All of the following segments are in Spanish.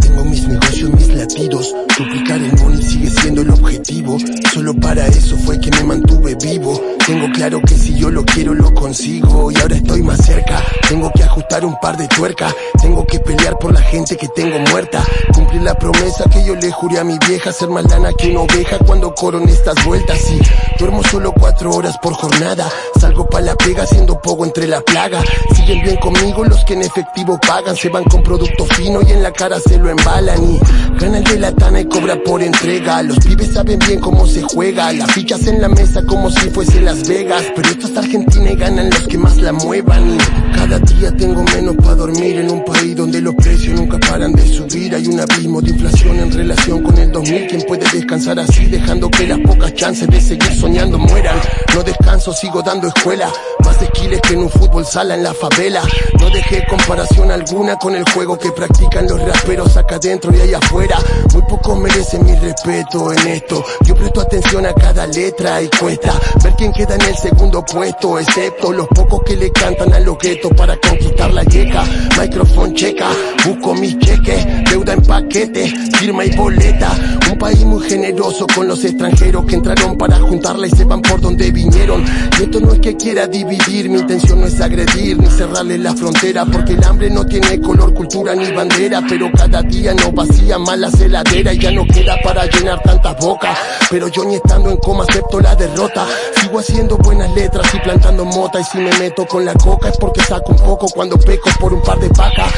Tengo mis negocios, mis latidos. Duplicar el money sigue siendo el objetivo. Solo para eso fue que me mantuve vivo. Tengo claro que si yo lo quiero lo consigo y ahora estoy más cerca. Tengo que ajustar un par de tuercas. Tengo que pelear por la gente que tengo muerta. Cumplir la promesa que yo le juré a mi vieja. Ser más lana que una oveja cuando coron estas vueltas. Y duermo solo cuatro horas por jornada. Salgo pa' la pega haciendo poco entre la plaga. Siguen bien conmigo los que en efectivo pagan. Se van con producto fino y en la cara se lo embalan. Y gana el de la tana y cobra por entrega. Los pibes saben bien cómo se juega. Las fichas en la mesa como si fuese Las Vegas. Pero esto es Argentina y ganan los que más la muevan. Y cada día tengo menos para dormir en un país donde los precios nunca paran de subir. Hay un abismo de inflación en relación con el 2000. ¿Quién puede descansar así dejando que las pocas chances de seguir soñando mueran? No descanso, sigo dando escuela. Más esquiles que en un fútbol sala en la favela. No dejé comparación alguna con el juego que practican los raperos acá adentro y allá afuera. Muy pocos merecen mi respeto en esto. Yo presto atención a cada letra y cuesta ver quién queda en el segundo puesto, excepto los pocos que le cantan a los guetos para conquistar la yeca. Microphone checa, busco mis cheques, deuda en paquete, firma y boleta. Un país muy generoso con los extranjeros que entraron para juntarla y sepan por dónde vinieron. Y esto no es que quiera dividir, mi intención no es agredir ni cerrarle la frontera, porque el hambre no tiene color, cultura ni bandera, pero cada día nos vacía más la celadera y ya no queda para llenar tantas bocas. Pero yo ni estando en coma acepto la derrota, sigo haciendo buenas letras y plantando mota. Y si me meto con la coca es porque saco un poco cuando peco por un par de vacas,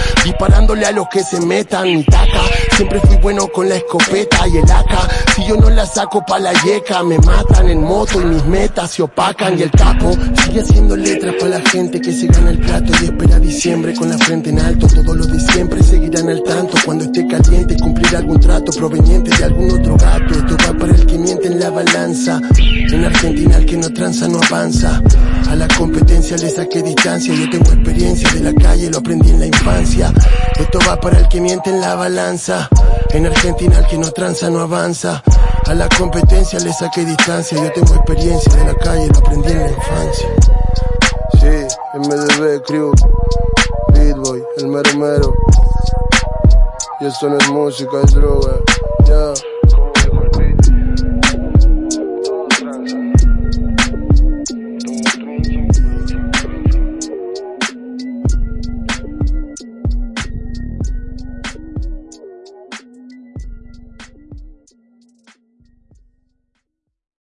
disparándole a los que se metan mi taca. Siempre fui bueno con la escopeta y el AK, si yo no la saco pa' la yeca me matan en moto y mis metas se opacan y el capo sigue haciendo letras para la gente que se gana el plato y espera diciembre con la frente en alto. Todos los de siempre seguirán al tanto cuando esté caliente cumplir algún trato proveniente de algún otro gato. Esto va para el que miente en la balanza. En Argentina el que no tranza no avanza. A la competencia le saqué distancia. Yo tengo experiencia de la calle, lo aprendí en la infancia. Esto va para el que miente en la balanza. En Argentina el que no tranza no avanza. A la competencia le saqué distancia. Yo tengo experiencia de la calle, lo aprendí en la infancia. Sí, MDB Crew, Beat Boy, el mero mero. Y esto no es música, es droga. Ya.